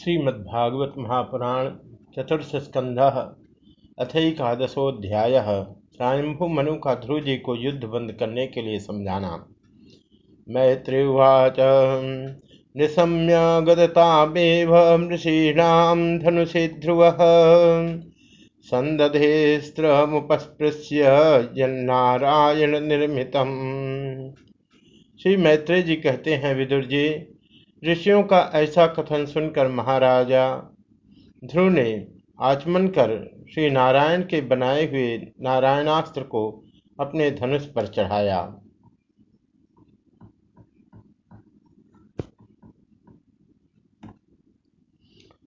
श्रीमद्भागवत महापुराण चतुर्थ स्कंध अथकादशोध्याय स्वयंभु मनु का ध्रुव जी को युद्ध बंद करने के लिए समझाना। मैत्रिवाच निशम्य गदतामेव ऋषीणाम धनुषि ध्रुव संदधेस्त्रमुपस्पृश्य जन्नारायण निर्मित श्री मैत्री जी कहते हैं, विदुर जी ऋषियों का ऐसा कथन सुनकर महाराजा ध्रुव ने आचमन कर श्री नारायण के बनाए हुए नारायणास्त्र को अपने धनुष पर चढ़ाया।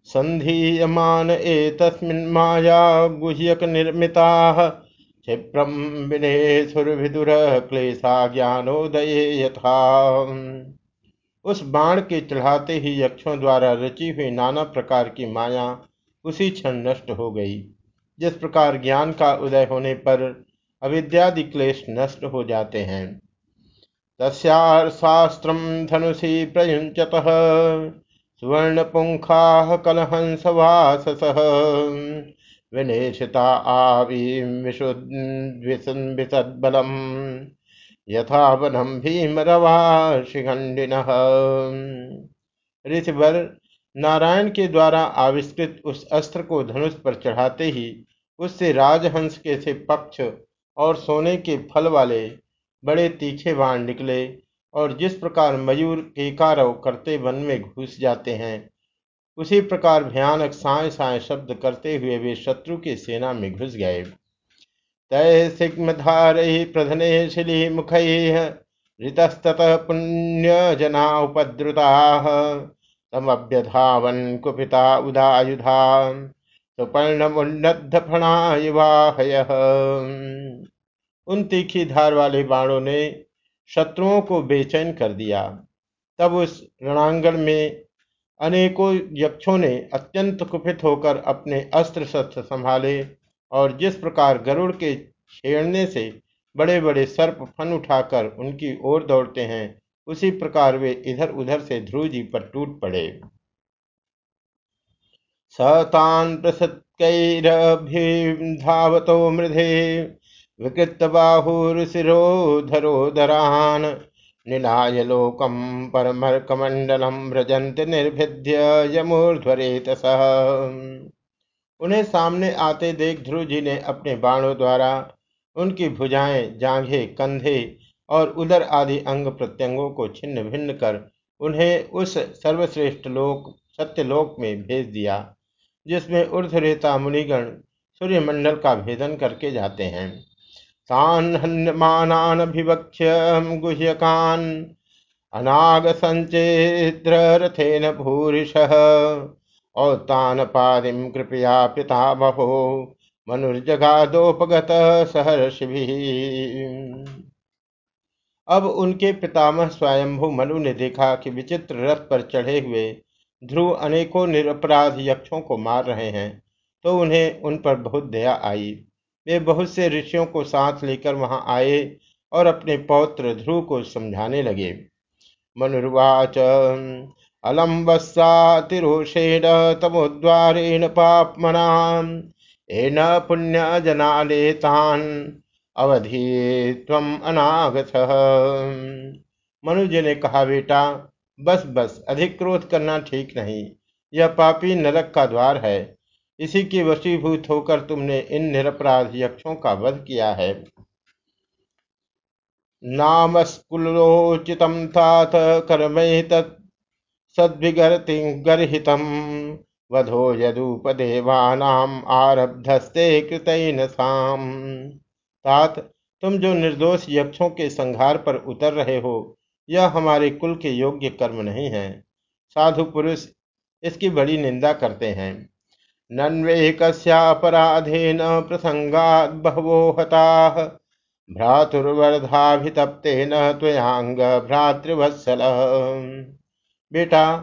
संधीयमान एतस्मिन् माया गुह्यक निर्मिता क्षिप्रम विने सुरभिदुर क्लेशा ज्ञानोदय यथा। उस बाण के चढ़ाते ही यक्षों द्वारा रची हुई नाना प्रकार की माया उसी क्षण नष्ट हो गई। जिस प्रकार ज्ञान का उदय होने पर अविद्यादि क्लेश नष्ट हो जाते हैं। तस्त्र धनुषी प्रयुंचत सुवर्ण पुंखा कलहंस वास विनेशिता आवी विशुद्ध यथा भीमरवा शिखंडिन ऋषिवर नारायण के द्वारा आविष्कृत उस अस्त्र को धनुष पर चढ़ाते ही उससे राजहंस के से पक्ष और सोने के फल वाले बड़े तीखे बाण निकले और जिस प्रकार मयूर केकारव करते वन में घुस जाते हैं, उसी प्रकार भयानक साय साय शब्द करते हुए वे शत्रु की सेना में घुस गए। तय सिग्मधारैः प्रधने शिलीमुखैः ऋतस्ततः पुण्यजना उपद्रुताः तमभ्यधावन् कुपिता उदायुधा सुपर्णमुन्नद्धफणायुवाहयः। उन तीखी धार वाले बाणों ने शत्रुओं को बेचैन कर दिया। तब उस रणांगण में अनेकों यक्षों ने अत्यंत कुपित होकर अपने अस्त्र शस्त्र संभाले और जिस प्रकार गरुड़ के छेड़ने से बड़े बड़े सर्प फन उठाकर उनकी ओर दौड़ते हैं, उसी प्रकार वे इधर उधर से ध्रुव जी पर टूट पड़े। सतान धावतो मृधे, विकृत बाहुरुशिरोधरोधरान निनाय लोकम परमर्कमंडलम व्रजंत निर्भिद्य यमूर्ध्वरेतस। उन्हें सामने आते देख ध्रुव जी ने अपने बाणों द्वारा उनकी भुजाएँ, जांघे, कंधे और उदर आदि अंग प्रत्यंगों को छिन्न भिन्न कर उन्हें उस सर्वश्रेष्ठ लोक, सत्यलोक में भेज दिया, जिसमें ऊर्धरेता मुनिगण सूर्यमंडल का भेदन करके जाते हैं। तान गुह्यकान अनाग संचेत्र रथेन भूरिश और पादिम कृपया पितामहो मनुर्जगादोपगत सहर्ष अब उनके पितामह स्वयंभु मनु ने देखा कि विचित्र रथ पर चढ़े हुए ध्रुव अनेकों निरपराध यक्षों को मार रहे हैं तो उन्हें उन पर बहुत दया आई। वे बहुत से ऋषियों को साथ लेकर वहाँ आए और अपने पौत्र ध्रुव को समझाने लगे। मनुर्वाच अलम वस्सातिरोषेण तमोद्वारेण पापमनाम एन पुण्य जनालेतान अवधि तम अनागत। मनुज ने कहा, बेटा, बस बस, अधिक क्रोध करना ठीक नहीं। यह पापी नरक का द्वार है। इसी की वशीभूत होकर तुमने इन निरपराध यक्षों का वध किया है। नामस्कुलोचितम तात कर्म तत् सद्विगर्तिगर्हितम वधो यदुपदेवानाम आरब्धस्ते कृतन साम। तात, तुम जो निर्दोष यक्षों के संहार पर उतर रहे हो, यह हमारे कुल के योग्य कर्म नहीं है। साधु पुरुष इसकी बड़ी निंदा करते हैं। नन्वे कस्यापराधेन प्रसंगात बहवो हता, भ्रातुर्वर्धाभितप्तेन त्वयांग भ्रातृवत्सल बेटा,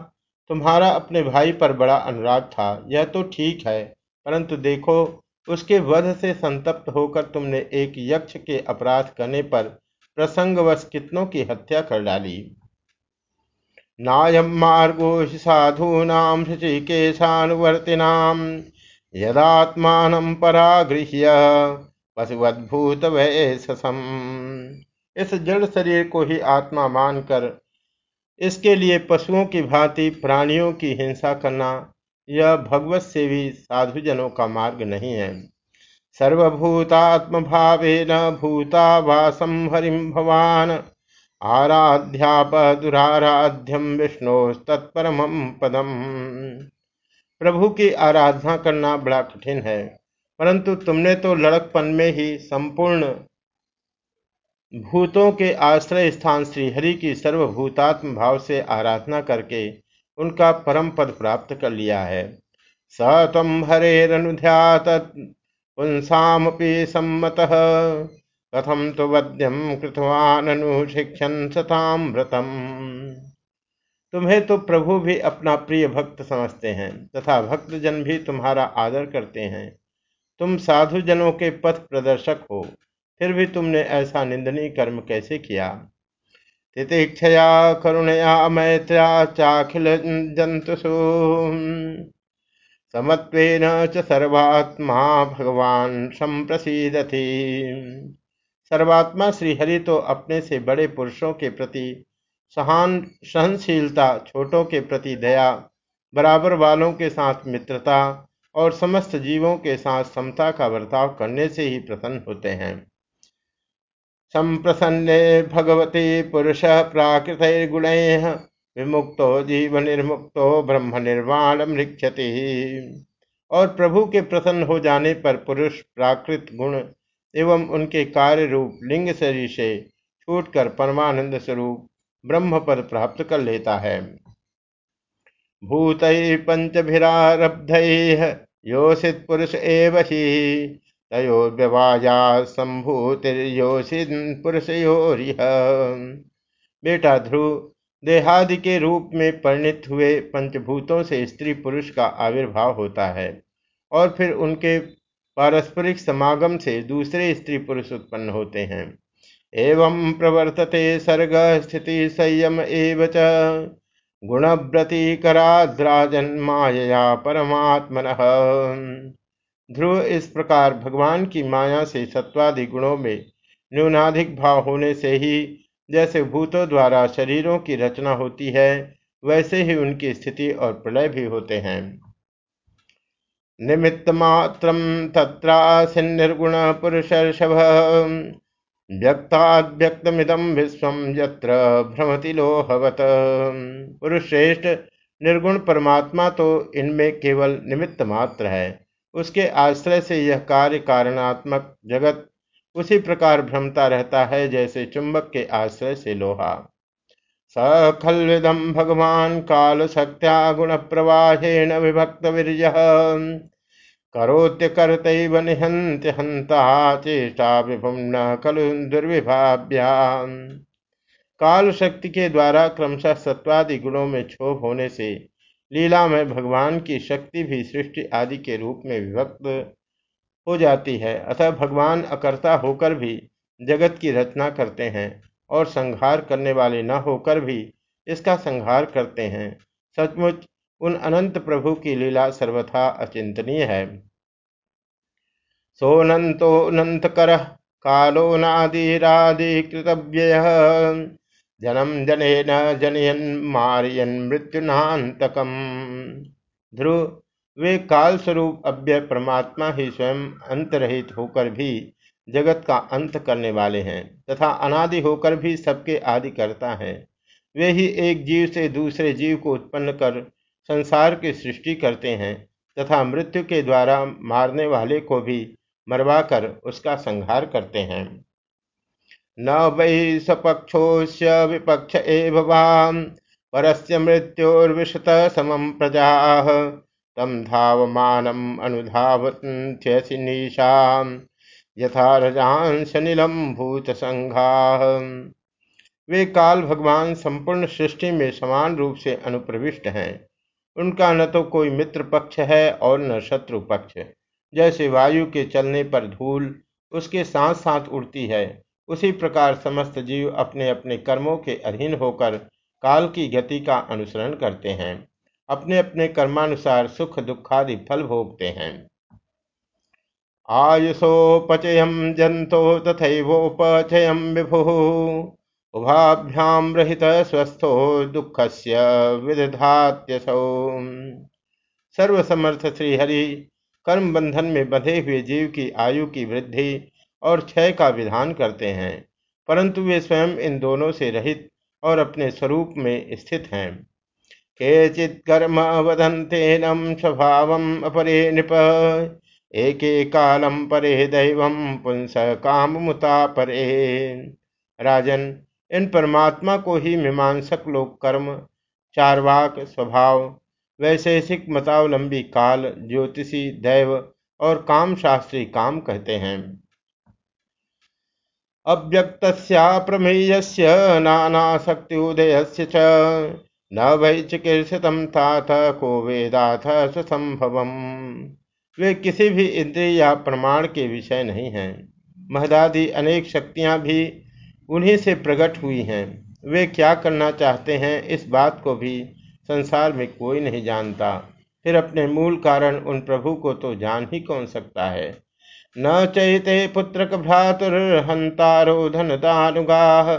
तुम्हारा अपने भाई पर बड़ा अनुराग था, यह तो ठीक है, परंतु देखो, उसके वध से संतप्त होकर तुमने एक यक्ष के अपराध करने पर प्रसंगवश कितनों की हत्या कर डाली? नायम मार्गो हि साधूनां ऋषिकेशानुवर्तिनां यदात्मानं परागृह्य पशुवद्भूत वैससम इस जड़ शरीर को ही आत्मा मानकर इसके लिए पशुओं की भांति प्राणियों की हिंसा करना यह भगवत से भी साधुजनों का मार्ग नहीं है। सर्वभूतात्म भावेन भूतावासम हरिम भवान आराध्याप दुराराध्यम विष्णु तत्परम पदम। प्रभु की आराधना करना बड़ा कठिन है, परंतु तुमने तो लड़कपन में ही संपूर्ण भूतों के आश्रय स्थान श्रीहरि की सर्वभूतात्म भाव से आराधना करके उनका परम पद प्राप्त कर लिया है। स तम हरेरनुध्यात सम्मतः। कथम तो वद्यम कृतवान शिक्षण सताम व्रतम तुम्हें तो प्रभु भी अपना प्रिय भक्त समझते हैं तथा भक्त जन भी तुम्हारा आदर करते हैं। तुम साधु जनों के पथ प्रदर्शक हो। फिर भी तुमने ऐसा निंदनीय कर्म कैसे किया? तितिक्षया करुणया मैत्र्या चाखिल जंतुषु समत्वेन च सर्वात्मा भगवान संप्रसीदति। सर्वात्मा श्रीहरि तो अपने से बड़े पुरुषों के प्रति, सहान, सहनशीलता, छोटों के प्रति दया, बराबर वालों के साथ मित्रता और समस्त जीवों के साथ समता का बर्ताव करने से ही प्रसन्न होते हैं। संप्रसन्ने भगवती पुरुष प्राकृत गुण विमुक्तो जीव निर्मुक्तो ब्रह्म निर्वाण मृक्षति और प्रभु के प्रसन्न हो जाने पर पुरुष प्राकृत गुण एवं उनके कार्य रूप लिंग शरीर से छूटकर परमानंद स्वरूप ब्रह्म पद प्राप्त कर लेता है। भूत पंचभिरारब्ध योषित पुरुष एव ही तयोर्व्यवाजा संभूतिर्योषित पुरुष बेटा ध्रुव, देहादि के रूप में परिणित हुए पंचभूतों से स्त्री पुरुष का आविर्भाव होता है और फिर उनके पारस्परिक समागम से दूसरे स्त्री पुरुष उत्पन्न होते हैं। एवं प्रवर्तते सर्ग स्थिति संयम एव च। गुणव्रतीकराद्राजन माया परमात्मन। ध्रुव इस प्रकार भगवान की माया से सत्वादि गुणों में न्यूनाधिक भाव होने से ही जैसे भूतों द्वारा शरीरों की रचना होती है, वैसे ही उनकी स्थिति और प्रलय भी होते हैं। निमित्तमात्रं तत्रासिन्निर्गुण पुरुषर्षभ व्यक्ताद्यक्तमिदं विश्वम यत्र भ्रमति लोहवत। पुरुष श्रेष्ठ निर्गुण परमात्मा तो इनमें केवल निमित्त मात्र है। उसके आश्रय से यह कार्य कारणात्मक जगत उसी प्रकार भ्रमता रहता है जैसे चुंबक के आश्रय से लोहा। स खलविदम भगवान काल शक्त्या गुण प्रवाहेण विभक्त वीर्य। करोत्य कर्तैव निहंत्य हंता चेष्टा विभुम न काल शक्ति के द्वारा क्रमशः सत्वादि गुणों में क्षोभ होने से लीला में भगवान की शक्ति भी सृष्टि आदि के रूप में विभक्त हो जाती है। अतः भगवान अकर्ता होकर भी जगत की रचना करते हैं और संहार करने वाले न होकर भी इसका संहार करते हैं। सचमुच, उन अनंत प्रभु की लीला सर्वथा अचिंतनीय है। सोनन्तोऽनन्तकर कालो नादिरादिकृतव्ययः जन्म जनेन जनयन मारियन मृत्युनातकम ध्रुव, वे काल स्वरूप अव्यय परमात्मा ही स्वयं अंतरहित होकर भी जगत का अंत करने वाले हैं तथा अनादि होकर भी सबके आदि करता है। वे ही एक जीव से दूसरे जीव को उत्पन्न कर संसार की सृष्टि करते हैं तथा मृत्यु के द्वारा मारने वाले को भी मरवाकर उसका संहार करते हैं। न वै सपक्षोस्य विपक्ष एव वाम। परस्य मृत्योर्विशत समम प्रजा। तम धावमानम अनुधावत्यसि निशाम। यथा रजांश नीलम भूत संघा वे काल भगवान संपूर्ण सृष्टि में समान रूप से अनुप्रविष्ट हैं। उनका न तो कोई मित्र पक्ष है और न शत्रु पक्ष। जैसे वायु के चलने पर धूल उसके साथ साथ उड़ती है। उसी प्रकार समस्त जीव अपने अपने कर्मों के अधीन होकर काल की गति का अनुसरण करते हैं। अपने अपने कर्मानुसार सुख दुखादि फल भोगते हैं। आयुषोपचयम जंतो तथैवोपचयम विभु। उभाभ्याम रहित स्वस्थो दुख से विदधात्यसौ। सर्वसमर्थ श्रीहरि कर्म बंधन में बंधे हुए जीव की आयु की वृद्धि और क्षय का विधान करते हैं, परंतु वे स्वयं इन दोनों से रहित और अपने स्वरूप में स्थित हैं। केचित कर्म वदंते नम स्वभाव अपरे नृप, एक कालम परे दैव पुंस काम मुता परे। राजन, इन परमात्मा को ही मीमांसक लोग कर्म, चारवाक स्वभाव, वैशेषिक मतावलंबी काल, ज्योतिषी दैव और काम शास्त्री काम कहते हैं। अव्यक्त प्रमेय नानाशक्ति उदय च। न वै चिकीर्षितम तात को वेदाथ सुसंभव वे किसी भी इंद्रिय या प्रमाण के विषय नहीं हैं। महदादि अनेक शक्तियाँ भी उन्हीं से प्रकट हुई हैं। वे क्या करना चाहते हैं इस बात को भी संसार में कोई नहीं जानता। फिर अपने मूल कारण उन प्रभु को तो जान ही कौन सकता है? न चैते पुत्रक भ्रातुर्हंतारो धन दानुगाह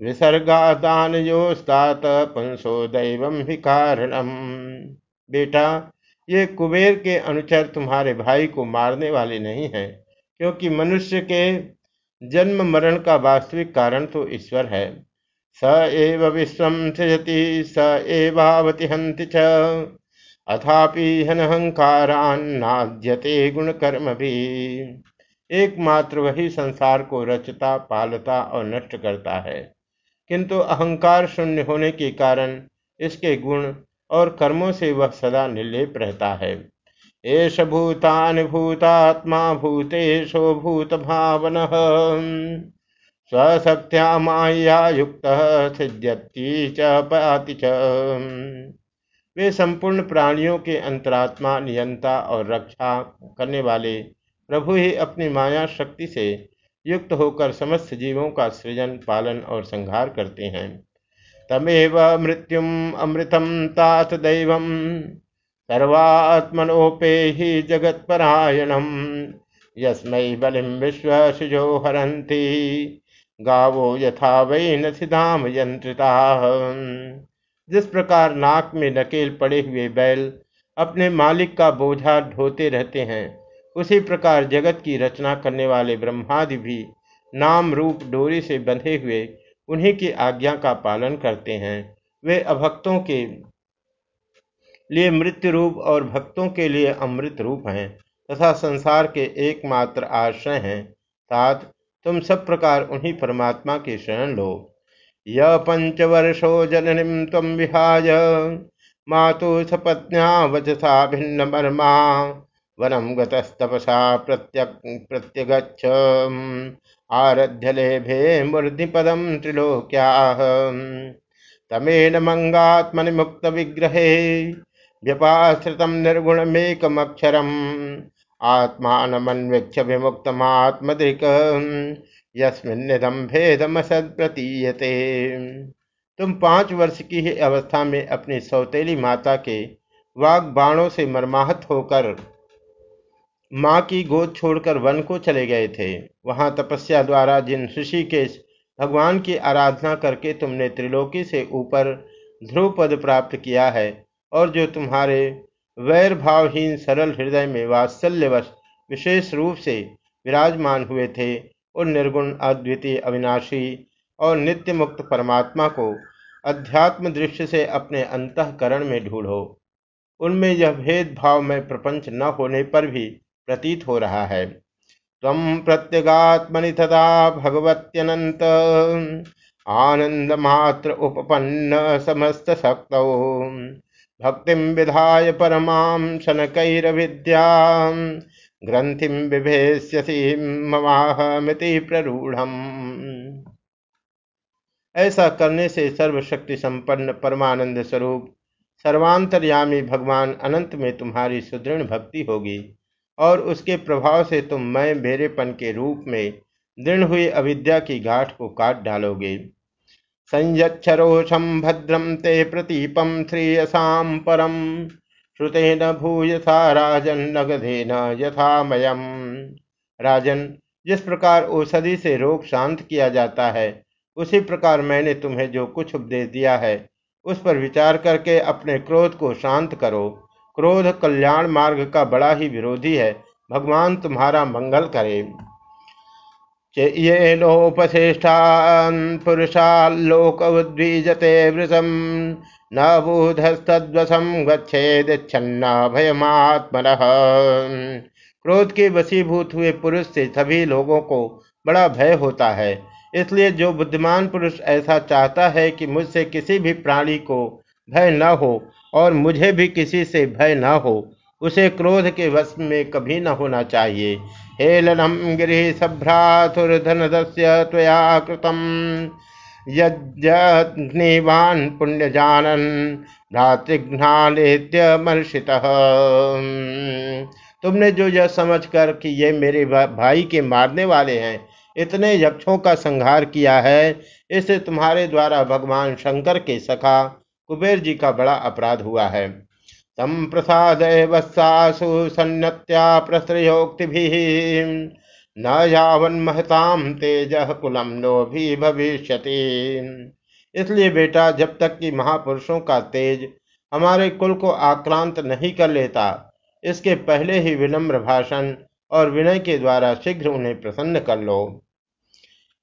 विसर्गा दान योस्तात पुंसो दैवम ही कारणम। बेटा, ये कुबेर के अनुचर तुम्हारे भाई को मारने वाले नहीं हैं, क्योंकि मनुष्य के जन्म मरण का वास्तविक कारण तो ईश्वर है। स एव विश्व सृजति, स एवावति हंति च। अथापि हनहंकारान्नाद्यते गुण कर्म भी एकमात्र वही संसार को रचता, पालता और नष्ट करता है। किंतु अहंकार शून्य होने के कारण इसके गुण और कर्मों से वह सदा निर्लेप रहता है। एष भूतान भूतात्मा भूतेशो भूत भावन स्वशक्त्या माया युक्त सिद्ध्यति च पाति च। वे संपूर्ण प्राणियों के अंतरात्मा, नियंता और रक्षा करने वाले प्रभु ही अपनी माया शक्ति से युक्त होकर समस्त जीवों का सृजन, पालन और संहार करते हैं। तमेव मृत्युम अमृतम तात दैव सर्वात्मनोपे ही जगत्परायणम। यस्मय बलिम विश्व शिजो हरती गावो यथा वही नसिधाम यंत्रिता जिस प्रकार नाक में नकेल पड़े हुए बैल अपने मालिक का बोझा ढोते रहते हैं, उसी प्रकार जगत की रचना करने वाले ब्रह्मादि भी नाम रूप डोरी से बंधे हुए उन्हीं की आज्ञा का पालन करते हैं। वे अभक्तों के लिए मृत्यु रूप और भक्तों के लिए अमृत रूप हैं तथा संसार के एकमात्र आश्रय हैं। साथ तुम सब प्रकार उन्हीं परमात्मा की शरण लो। य पंचवर्षो जननी तम विहाय। मातु सपत्न्या वचसा भिन्न मर्मा वनम गतस्तपसा प्रत्यक प्रत्यगच्छ। आरध्य लेभे मूर्धिपदम त्रिलोक्या। तमेन मंगात्मनि मुक्त विग्रहे व्यपाश्रितम निर्गुणमेकमक्षरम। आत्मानमन्वीक्ष विमुक्तमात्मदृक् यस्मिन्निदम भेदमसद प्रतीयते तुम पाँच वर्ष की ही अवस्था में अपनी सौतेली माता के वाग बाणों से मरमाहत होकर माँ की गोद छोड़कर वन को चले गए थे। वहाँ तपस्या द्वारा जिन ऋषि के भगवान की आराधना करके तुमने त्रिलोकी से ऊपर ध्रुव पद प्राप्त किया है और जो तुम्हारे वैर भावहीन सरल हृदय में वात्सल्यवश विशेष रूप से विराजमान हुए थे उन निर्गुण अद्वितीय अविनाशी और नित्य मुक्त परमात्मा को अध्यात्म दृष्टि से अपने अंतकरण में ढूंढो। उनमें यह भेदभाव में प्रपंच न होने पर भी प्रतीत हो रहा है। तम प्रत्यगात्मनि तथा भगवत्यनंत आनंद मात्र उपपन्न समस्त शक्त। भक्तिम विधाय परमां शनकैरविद्या ग्रंथि विभेष्यसी ममाहमिति ऐसा करने से सर्वशक्ति संपन्न परमानंद स्वरूप, सर्वांतर्यामी भगवान अनंत में तुम्हारी सुदृढ़ भक्ति होगी और उसके प्रभाव से तुम मैं मेरेपन के रूप में दृढ़ हुई अविद्या की गाठ को काट डालोगे। संयच्छरोषम भद्रम ते प्रतीपम श्रेयसाम परम। श्रुतेन भूयसा राजन नगधेन यथामयम। राजन, जिस प्रकार औषधि से रोग शांत किया जाता है, उसी प्रकार मैंने तुम्हें जो कुछ उपदेश दिया है, उस पर विचार करके अपने क्रोध को शांत करो। क्रोध कल्याण मार्ग का बड़ा ही विरोधी है। भगवान तुम्हारा मंगल करे। ये नोपशिष्टान् पुरुषाल्लोक उद्वीजते वृषम। न बूधस्तवशम गच्छेदिच्छन्ना भयमात्मन। क्रोध के वशीभूत हुए पुरुष से सभी लोगों को बड़ा भय होता है। इसलिए जो बुद्धिमान पुरुष ऐसा चाहता है कि मुझसे किसी भी प्राणी को भय न हो और मुझे भी किसी से भय न हो, उसे क्रोध के वश में कभी न होना चाहिए। हेलनम गिरीशभ्रातुर्धनदस्य त्वया कृतम। यज्ञवान पुण्य जानन भ्रातृघ्नालेत्यमर्षित तुमने जो यह समझकर कि ये मेरे भाई के मारने वाले हैं, इतने यक्षों का संहार किया है इससे तुम्हारे द्वारा भगवान शंकर के सखा कुबेर जी का बड़ा अपराध हुआ है। तम प्रसाद वत्सासु सन्नत्या प्रश्रयोक्ति न यावन महताम तेज कुलम नो भी भविष्य इसलिए बेटा, जब तक कि महापुरुषों का तेज हमारे कुल को आक्रांत नहीं कर लेता, इसके पहले ही विनम्र भाषण और विनय के द्वारा शीघ्र उन्हें प्रसन्न कर लो।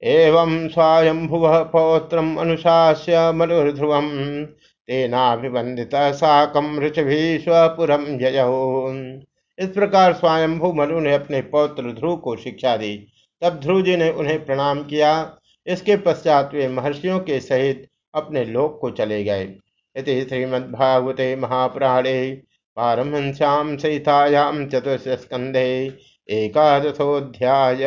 एवं स्वयंभुव पौत्रम अनुशास्य मनुध्रुवम तेनाभिवंदित साकम ऋषभि स्वपुरम जय इस प्रकार स्वयंभु मनु ने अपने पौत्र ध्रुव को शिक्षा दी। तब ध्रुव जी ने उन्हें प्रणाम किया। इसके पश्चात वे महर्षियों के सहित अपने लोक को चले गए। इति श्रीमद्भागवते महापुराणे पारमहश्याम सहितायाम चतुर्थ स्कंधे एकादशोध्याय